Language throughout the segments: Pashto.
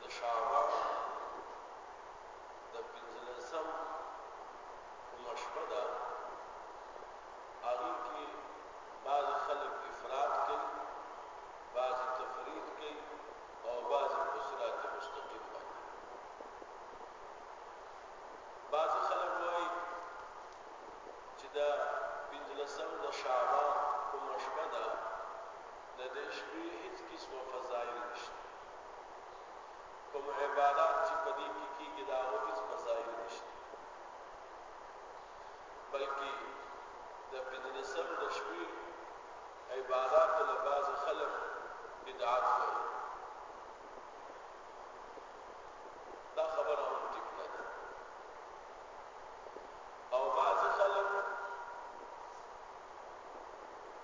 د شعبان د پنځلسم کومه شپه ده هغه کې بعضی خلک افراد کوي بعضی تفرید کوي او بعضی په صراط مستقیم باندې بعضی خلک وایي چې دا پنځلسم د شعبان کومه شپه ده د دې شپې هیڅ قسمه فضائل نشته کوم عبادات چې په دې کې کیږي دا هغه هیڅ فضائل نشته بلکې د پنځلسم د شپې عبادات له بعض خلک بدعات وایي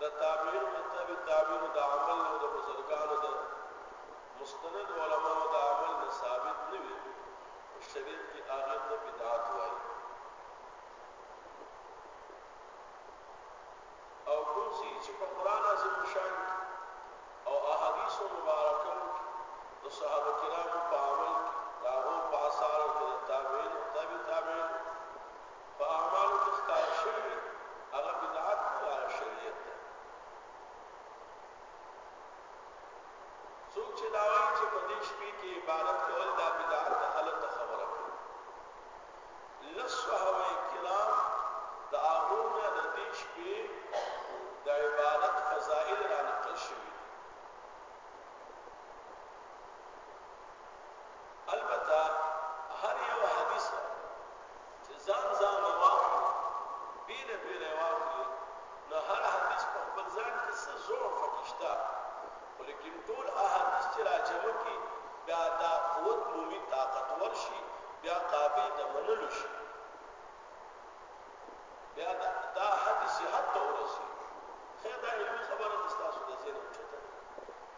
د تابعینو د تبع تابعینو د عمل نه او د بزرګانو د مستند علماو د عمل نه ثابت نه وي په شریعت کې هغه ته بدعت وایي او کوم څه چې په قران عظیم شان او احادیث مبارکه کې د صحابه کرامو په عمل کې دا غو په اثر کې د تابعین او تبع تابعین په اعمالو کې ښکاره شوي وي، هغه بدعت نه دی، هغه شریعت دی. څوک چې دا وایي چې په دې شپې کې عبادت کول دا بدعت ده، غلطه خبره کوي. لس صحابه کرام د هغو نه د دې شپې د عبادت فضایل را نقل شوي دي. البته هر یو حدیث چې ځان ځان له واخلي، بېله بېله یې واخلي، نو هر حدیث په خپل ځان کې څه ضعف پکې شته، خو لیکن ټول احادیث چې را جمع کړي، بیا دا قوت مومي، طاقتور شي، بیا قابل د منلو شي، بیا دا حد صحت ته ورسېږي. خیر دا علمي خبره ده، ستاسو د ذهن اوچته ده.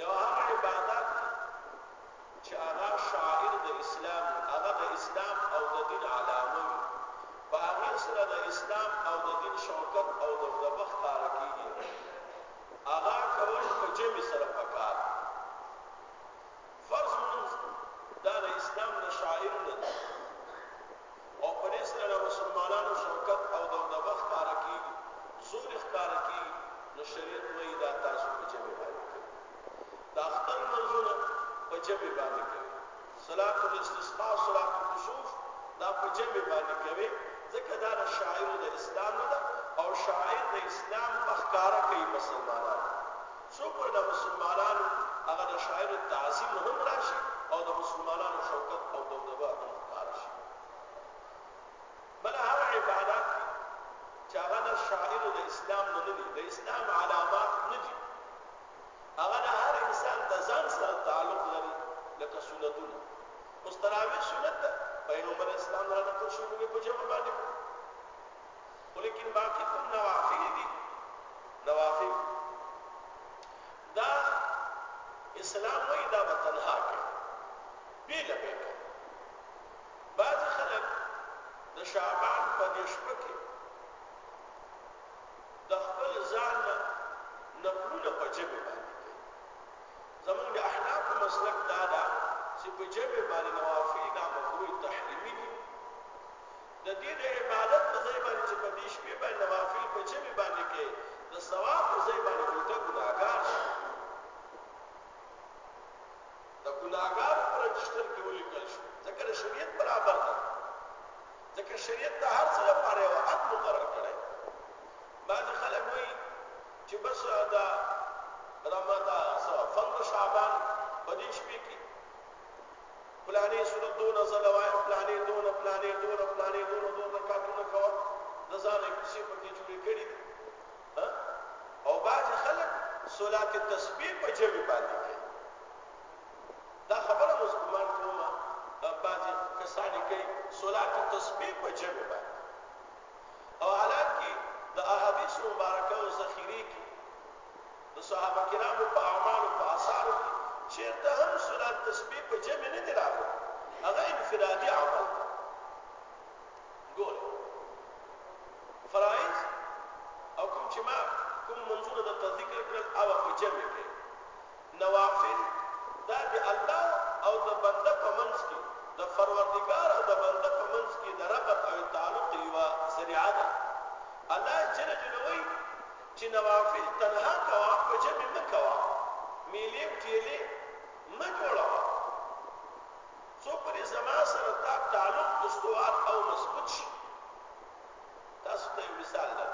یو هغه عبادت دی چې هغه شاعر د اسلام هغه د اسلام او د دین علامه وي په هغه سره د اسلام او د دین شوکت او د دبخ کار کیږي هغه کول په جمی سره پکار فرض لمونځ دی دا د اسلام د شعائرو نه دی او په دې سره د مسلمانانو شوکت او دبدبه ښکاره کیږي زور یې ښکاره کیږي نو شریعت وایي دا تاسو په جمع باندې کوي د اختر لمونځونه په جمع باندې کوي صلات الاستسقاء صلات الکسوف دا په جمع باندې کوي ځکه دا د شاعر د اسلام نه ده او شاعر د اسلام په ښکارا کوي مسلمانان څو پر د مسلمانانو هغه د شاعرو تعظیم هم راشي او د مسلمانانو شوکت او دبدبه هم ښکاره شي. بله هغه عبادات دي چې هغه د شاعرو د اسلام نه نه دي، د اسلام علامات نه دي، هغه د هر انسان د ځان سره تعلق لري، لکه سنتونه. اوس تراویح سنت ده، پیغمبر اسلام را نقل شوې موږ یې په جمع باندې کړو. خو لیکن باقی کوم نوافل دي نوافل دا اسلام وای دا به تنها کې بیل به کې بعض خلک د شعبان په دې شپه کې د خپل ځان نفلونه په جبه باندې کوي زمونږ د احناف مسلک دا ده چې په جبه باندې نوافل دا مکروه تحریمي دي د دې د عبادت په ځای باندې چې په دې شپې باندې نوافل په جمع باندې کې د ثواب په ځای باندې ټوټه ګناهګار شي د ګناهګار په رجسټر کې ولیکل شو ځکه د شریعت برابر نه ځکه شریعت د هر څه لپاره یو حد مقرر کړی بعضې خلک وایي چې بس دا رمضان فن شعبان په دې شپې کې پلانې سورت دونه ځله وایه پلانې دونه پلانې دونه پلانې دونه دونه رکعتونه کوه د ځانه کیسې پکې جوړې کړي دي او بعض خلک صلات تسبیح په جوی باندې کوي دا خبره اوس ګمان کوم بعض کسان کوي صلات تسبیح په جوی باندې او حالانکه د احادیث مبارکه او ذخیره کې د صحابه کرامو په اعمالو په آثارو کې چېرته هم صلات تسبیح په جمع نه دي راغلي، هغه انفرادي عمل دی. ګورئ! فرائض او کوم چې ما کوم لمونځونه درته ذکر کړل هغه په جمع کړئ. نوافل دا د الله او د بنده په منځ کې د پروردګار او د بنده په منځ کې د ربط او تعلق یوه ذریعه ده. الله جل جلاله وایي چې نوافل تنها کوه په جمع مه کوه میلې او ټیلې مه جوړوه څو پرې زما سره تا تعلق استوار او مضبوط شي تاسو ته یو مثال ده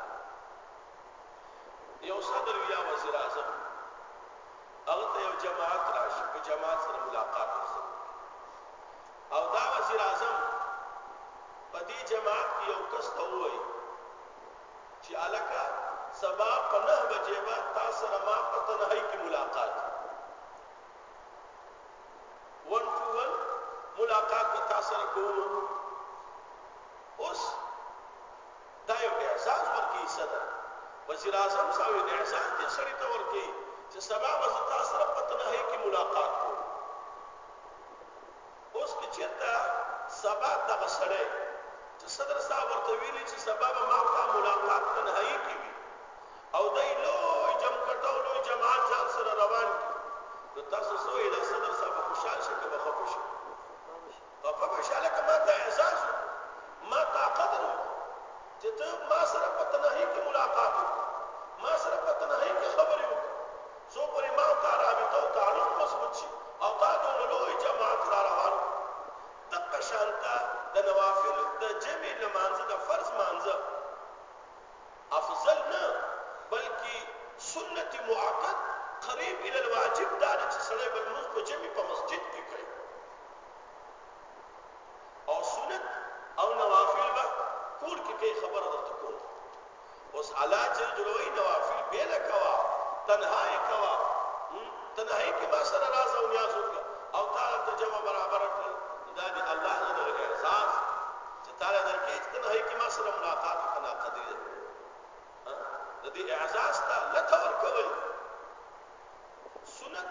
یو صدر یا وزیر اعظم هغه ته یو جماعت راشي په جماعت سره ملاقات وکړي او دا وزیر اعظم په دې جماعت کې یو کس ته وایي چی هلکه سبا په نه بجی به تاسره ما په تنهایی کی ملاقات وی ون ټو ون ملاقات به تاسره کوم اوس دا یو احساس ورکی صدر وزیر اعظم صاحب د احساس دې سړی ته ورکی چې سبا به تاسو سره پته نه هي کې ملاقات کوو اوس که چېرته سبا دغه سړی چې صدر صاحب ورته ویلي چې سبا به ماښام ملاقات تنهایي کې وي او دی لوی جمکټه او لوی جماعت ځان سره روان کړي نو تاسو څه وایي دا صدر صاحب خوشحال شي که به خفه شي خفه به شي هلکه ما ته احساس وکړو ما تا قدر وکړو چې ته ما سره په تنهایي کې ملاقات وکړو ما سره په تنهایي کې خبرې وکړو څو پورې ما او تا رابطه او تعلق مضبوط شي او تا دونه لوی جماعت را روان دقه شانته د نوافل د جمعې لمانځه د فرض مانځه افضل نه بلکې سنت مؤکد قریب الى الواجب دا چې سړی بل موږ په جمعې په مسجد کې کوي او سنت او نوافل به کور کې کوي خبره درته کوم اوس الله چې جوړوي نوافل بېله کوه تنها یې کوه تنهایي کې ما سره راز او نیاز وکړه او تا ته جمع برابر کړل دا دې الله نه دغه اعزاز چې تعالی درکې چې تنهایي کې ما سره ملاقات کنا قدرې ده د دې اعزاز ته لته ورکول سنت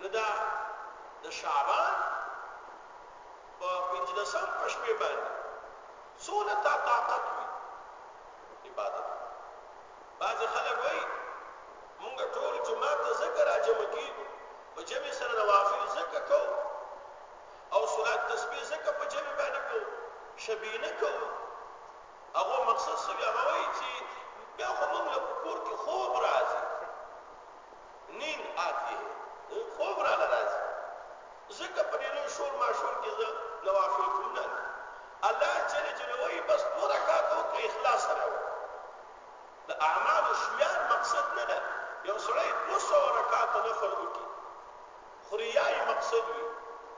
نو دا د شعبان په پنځلسم په شپې باندې څونه تا طاقت وي عبادت بعضې خلک وایي مونږ ټول جماعت ته ځکه راجمع کېږو په جمع سره نوافل ځکه کوو او صلات تسبیح ځکه په جمع باندې کوو شبې نه کوو هغه مقصد څه هغه وایي چې بیا خو مونږ له کور کې خوب راځي نين آتي هې او خوب راله راځي ځکه په دې لوی شور ماشور کې زه نوافل کوم نه الله جل جلاله وایي بس دوه رکعاته وکړه اخلاص سره وکړه د اعمالو شمېر مقصد نه ده یو سړی دوه سوه رکعاته نفل وکړي خو ریا یې مقصد وي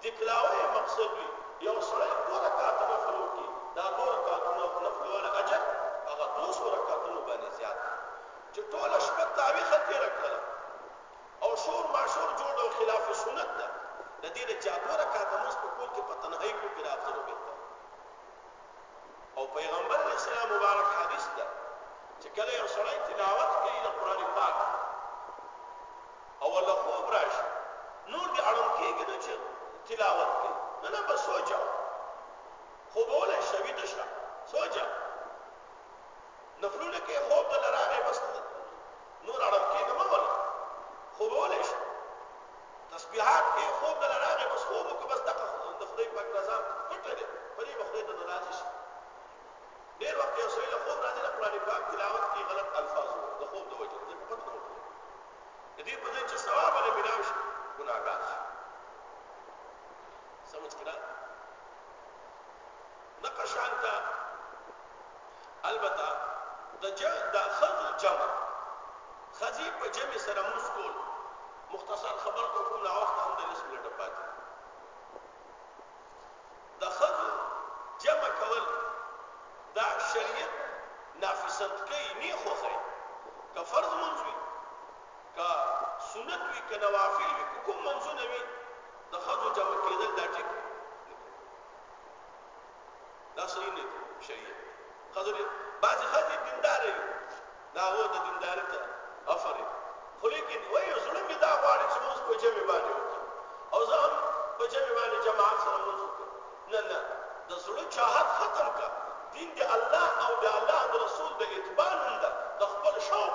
دکلاوه یې مقصد وي یو سړی دوه رکعاته نفل وکړي دا دوه رکعاتونه نفل والا اجر هغه دوه سوه رکعاتونو باندې زیات دی چې ټوله شپه تاویخه تیره کړله او شور ماشور جوړ او خلاف سنت ده د دې نه چا دوه رکعاته مونځ په کور کې په تنهایي کې وکړي دا افضل وبهتر او پیغمبر علیه السلام مبارک حدیث ده چې کله یو سړی تلاوت کوي د قرآن پاک او له خوب راشي نور دې اړم کېږي نه چې تلاوت کوي نه نه بس سوچه خوبولی شویده شه سوچه نفلونه کې خوب د لراغه بس نور اړم کې نه مول خوب ولې شو تسبيحات کې خوب د لراغه بس خوب کې بس دغه د خدای پاک رضا پټه ده پرې بخدای ته ناراضي شي ډېر وخت یو سړی له خوب راځي د قران پاک تلاوت کې غلط الفاظ وو د خوب د وجه دې په پټه نه وکړي دې په ځای چې ثواب له ملاوي شي ګناګار شي سمجھ کړه نقشان ته البته د جه د ښځو جمع، ښځې په جمع سره مونځ کول، مختصر خبر ته کوم ناوخته هم د لس منټه پاتې دي. د ښځو جمع کول دا شریعت نافذت کوي نه خوښوي که فرض منځ وي که سنت وي که نوافل وي که کوم منځونه وي د ښځو جمع کېدل دا ټیک دا صحیح نه دی شریعت خزر بعضی خزر دیندار یو دا هو د دیندار ته افره خو لیکن وای زړه می دا غواړي چې موږ په جمع باندې وکړو او زه هم په جمع باندې جماعت سره موږ وکړو نه نه د زړه چاهت ختم کا دین دی الله او د الله د رسول د اتباع نن ده د خپل شوق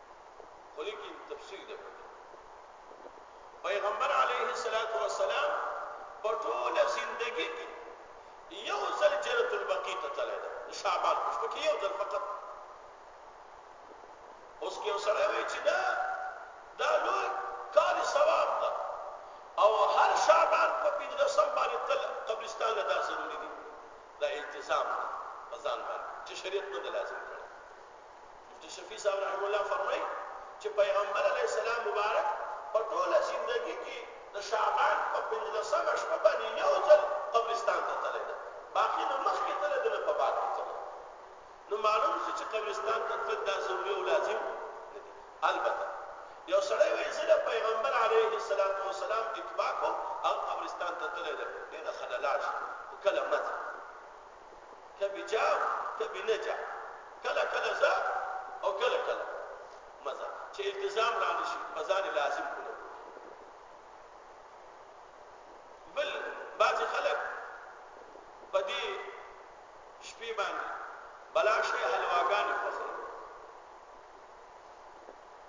خو لیکن تفصیل دی پکې پیغمبر علیه الصلاۃ والسلام په ټول زندگی کې یو ځل جنت البقیع ته تللی دی شعبان کې پکې یو ځل فقط اوس کې سره وی چې دا دا لوی کار ثواب ده او هر شعبان په پنځه سم باندې تل قبرستان له دا ضروری دی دا التزام ده ځان باندې چې شریعت نه لازم کړی مفتی شفیع صاحب رحم الله فرمای چې پیغمبر علیه السلام مبارک په ټوله زندگی کې د شعبان په پنځلسمه شپه باندې یو ځل قبرستان ته تللی ده باقي نه مخکې تللی ده نه په بعد کې تللی نو معلوم شو چې قبرستان ته تلل دا ضروري او لازم نه دي البته یو سړی وایي زه د پیغمبر علیه السلام وسلام اتباع کوم او قبرستان ته تللی ده ډېره ښه ده لاړ شي خو کله مه ځه کبي جا کبي نه جا کله کله زه او کله کله مزه چې التزام را نشي په ځان لازم کړو بل بعض خلک په دې شپې باندې بلا شي حلواګانې خوښوي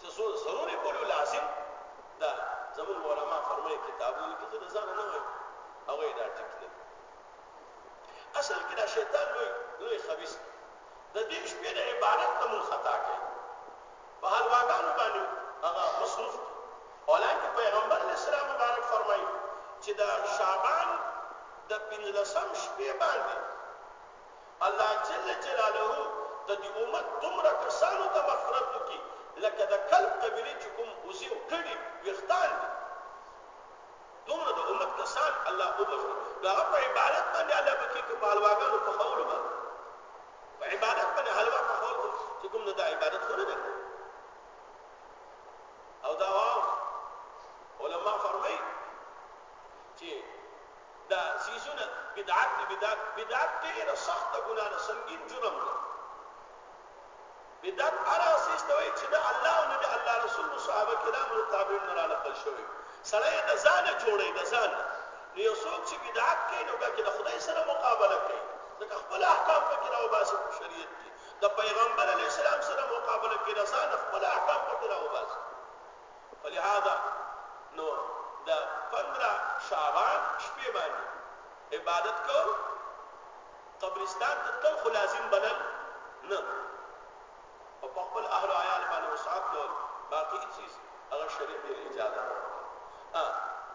څه څو ضروري بولو لازم دا زمون علماء فرمایي کتابونه کې څه د ځان نه وایي او دا ټیک نه اصل کې دا شیطان لوی لوی خبيث د دې شپې د عبادت ته مون خطا کوي په هلواګانو باندې هغه مصروف حالانکه پیغمبر علیه السلام مبارک فرمایي چې د شعبان د پنځلسم شپې باندې الله جل جلاله د دي امت دومره کسانو ته مغفرت وکړي لکه د کلب قبيلې چې کوم وزې او کړي ويښتان دي دومره د امت کسان الله وبخي نو هغه په عبادت باندې الله بخي که په حلواګانو په خولو باندې په عبادت باندې حلوا په خولو چې کوم نه د عبادت خو نه ده او دا واو علما فرمایي چې دا څیزونه بدعت دي بدعت بدعت ډیره سخته ګناه ده سنګین جرم ده بدعت هغه څیز ته وایي چې د الله او د الله رسول او صحابه کرامو له تابعین نه رانقل شوی سړی د ځانه جوړي د ځانه نو یو څوک چې بدعت کوي نو ګکه د خدای سره مقابله کوي ځکه خپل احکام پکې راوباسي په شریعت کې د پیغمبر علی السلام سره مقابله کوي د ځانه خپل احکام پکې راوباسي په لهذا نو د 15 شعبان شپې باندې عبادت کول قبرستان ته تل خو لازم بلل نه او په خپل اهل او عیال باندې وسعت کول باقي چیز هغه شریعت یې اجازه ها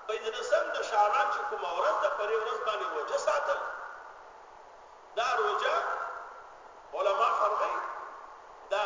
په دې سم د شعبان چې کوم ورځ د پرې ورځ باندې وجه ساتل دا روزه علما فرمایي دا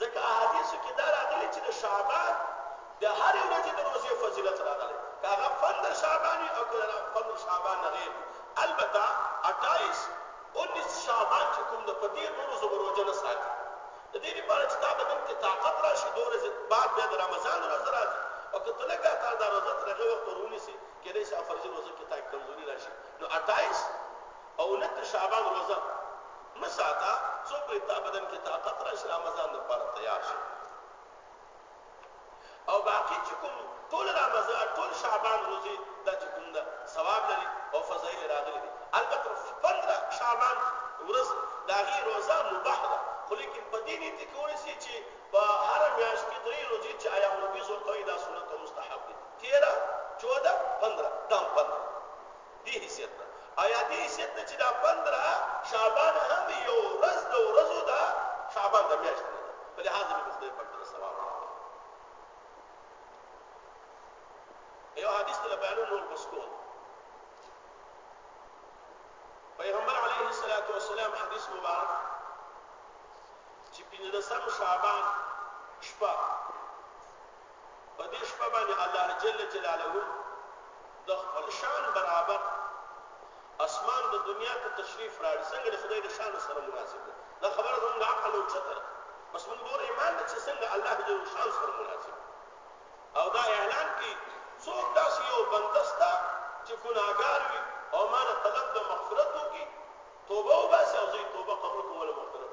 ځکه احادیثو کې دا راغلي چې د شعبان د هرې ورځې د روزې فضیلت راغلی که هغه پندر شعبان وي او که د پندر شعبان نه غیر وي البته اټایس انیس شعبان چې کوم د په دې دوه ورځو به روژه نه ساتي د دې لپاره چې دا بدن کې طاقت راشي دوه ورځې بعد بیا د رمضان ورځ راځي او که ته لګاتار دا روزه تر هغه وخته ورونیسې کېدای شي فرضي روزه کې تا کمزوري راشي نو اټایس او انیس شعبان روزه مه ساته څو پورې تا بدن کې طاقت راشي رمضان لپاره تیار شي او باقی چې کوم ټول رمضان ټول شعبان روزي دا چې کوم دا ثواب لري او فضایل راغلي دي البته 15 شعبان ورځ دا غي روزه مباح ده خو لیکن په دې نیت کې ونی سي چې په هر میاشت کې درې روزي چې آیا مو به زو کوي دا سنت او مستحب دي 13 14 15 دا 15 دې حیثیت نه ایا دې حیثیت نه چې دا پندره شعبان هم یو ورځ د ورځو دا شعبان د میاشت نه ده په لحاظ مې په خدای پاک سره ثواب یو حدیث ته بیانو نور بسکو پیغمبر علیه الصلاۃ والسلام حدیث مبارک چې پنځم شعبان شپه په دې شپه باندې الله جل جلاله د خپل شان برابر اسمان د دنیا ته تشریف راړي څنګه د خدای د شان سره مناسب ده دا خبره زموږ د عقل او چته بس موږ دور ایمان ده چې څنګه الله جل شان سره مناسب او دا اعلان کی څوک داسې یو بندستا چې ګناګار وي او مان طلب د مغفرت وکي توبه وباسي او زه توبه قبول کوم له مغفرت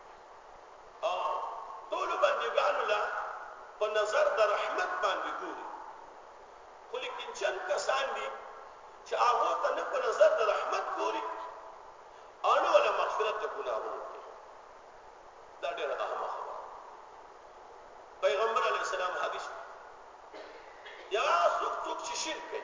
او ټولو بندګانو له په نظر د رحمت باندې ګوري خو لیکن چند کسان دي چې هغه ته نه په نظر د رحمت ګوري او نه ولا مغفرت د ګناهونو کوي دا ډېره اهمه خبره پیغمبر علی السلام حدیث یا څوک څوک چې شرک کوي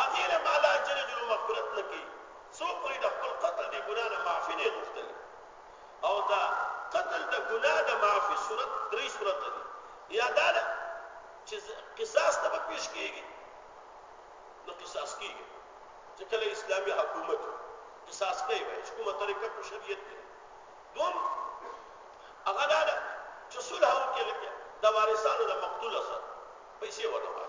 هغې له الله جل جلو مغفرت نه کړي څو پورې د خپل قتل د ګناه نه معافي نه غوښتلې او دا قتل د ګناه د معافي صورت درې صورت دي یا دا ده چې قصاص ته پیش کیږي نو قصاص کیږي چې کله اسلامي حکومت قصاص کوي چې کومه طریقه په شریعت کې دوم هغه دا ده چې صلح وکړي د وارثانو د مقتول سره پیسې ورکړي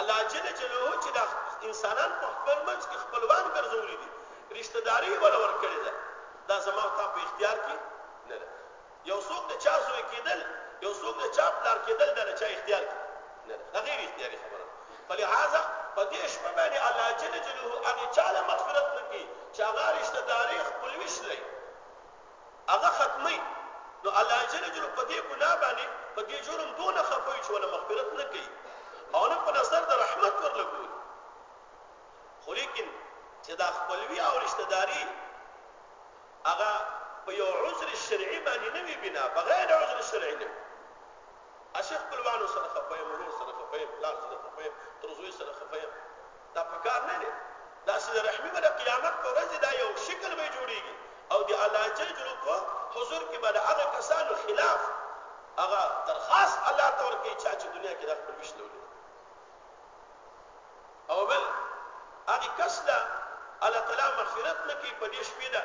الله جل جلاله چې دا انسانان په خپل منځ کې خپلوان ګرځولي دي رشتہ داري یې ولا ورکړې ده دا زما او تا په اختیار کې نه ده یو څوک د چا زوی کېدل یو څوک د چا پلار کېدل دا د چا اختیار کې نه ده غیر اختیاري خبره فلهذا په دې شپه باندې الله جل جلاله هغه چاله مغفرت وکړي چې هغه رشتہ داري خپلوي شلي هغه ختموي نو الله جل جلاله په دې ګناه باندې په دې جرم دونه خفه وي چې ورله مغفرت نه کوي او نه په نظر د رحمت ورله ګوري خو لیکن چې دا خپلوي او رشتہ داري هغه په یو عذر شرعي باندې نه وي بنا بغیر عذر شرعي نه اشې خپلوانو سره خفه یم ورور سره خفه یم پلار سره خفه یم تر زوی سره خفه یم دا پکار نه دی دا صله رحمی به د قیامت په ورځ دا یو شکل به جوړیږي او د الله جل جلاله په حضور کې به د هغه کسانو خلاف هغه درخواست الله ته ورکړي چې چې دنیا کې د خپل وشلو او بل هغه کس لا الله تعالی مغفرت نکي په دې شپې ده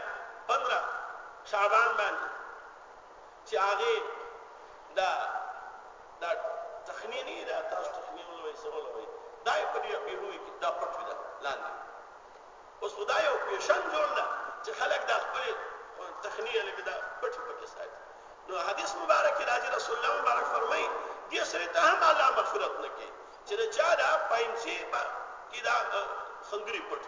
15 شعبان باندې چې هغه دا دا تخمینی دا تاسو تخمین ولوي څه ولوي دا په دې په لوی کې دا پټ ده لاندې اوس خدای یو پیشن جوړ ده چې خلک دا خپل تخنیه لکه دا پټ پټ ساتي نو حدیث مبارک کې راځي رسول الله مبارک فرمایي دې سره ته هم الله مغفرت نه کوي چې دا چا دا پاینسي کې دا خنګري پټ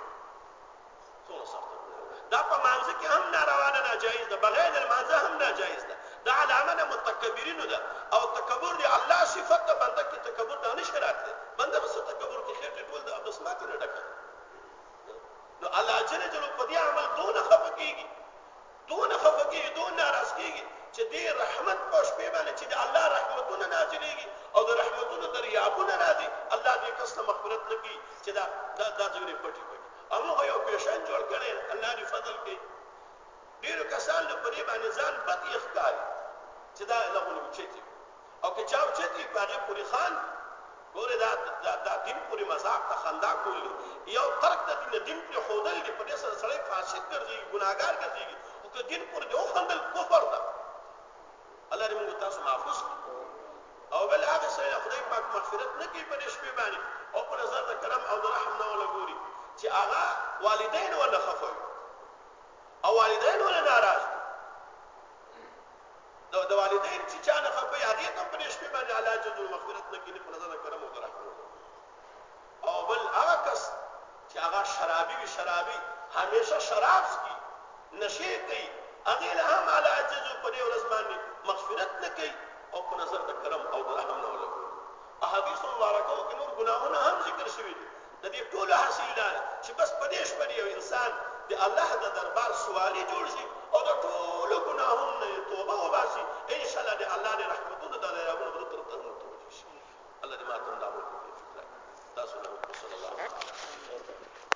څومره سخته ګناه ده دا په مانځه کې هم ناروا ده ناجایز ده بغیر د لمانځه هم ناجایز ده دا علامه د متکبرینو ده او تکبر دی الله صفت ده بنده کې تکبر دا نشي راتلی بنده بس تکبر کې خېټه ټول ده بس ماتې نه ډکه نو الله جل جلاله په دې عمل دونه خفه کېږي دونه خفه کېږي، دونه ناراض کېږي چې دې رحمت په شپې باندې چې د الله رحمتونه نازلېږي او د رحمتونو دريابونه راځي، الله دې کس ته مغفرت نه کړي چې دا دا دا ځينې پټي پټي همغه یو پېشن جوړ کړی، الله دې فضل کړي. ډېرو کسانو له په دې باندې ځان بد یې ښکاري چې دا لغونې اوچتې او که چا اوچت وي په هغې پورې خاندي. ګورې دا دا دين پورې مذاق ته خندا کول دي يو ترک د دين دين پرې ښودل دي په دې سره سړی فاسق ګرځېږي ګناهګار ګرځېږي خو که دين پورې دې وخندل کفر ده الله دې موږ تاسو محفوظ کړي او بل هغه سره خدای پاک مغفرت نه کوي په دې شپې باندې او په نظر د کرم او د رحم نه ولا ګوري چې هغه والدین ولا خفوي او والدین ولا ناراض د والدين چي چانه خفه وي هغه ته هم په دې شپې باندې الله جل جلاله مغفرت نه کيني په نظر د کرم او د رحم او بل هغه کس چې هغه شرابي وي شرابي هميشه شراب څکي نشي کوي هغه له هم الله جل جلاله په دې ورځ باندې مغفرت نه کوي او په نظر د کرم او د رحم نه ولګي احاديث مبارکو کې نور ګناهونه هم ذکر شوي دي د دې ټولو حاصل دا دی چې بس په دې شپه دې یو انسان د الله د دربار سوالي جوړ شي او د ټولو ګناهونو نه یې توبه وباسي انشاءالله د الله د رحمتونو د دریابونو به تر تر متوجه شي الله دې ماته هم دا عمل توفیق راکړي تاسو له صلی الله علیه وسلم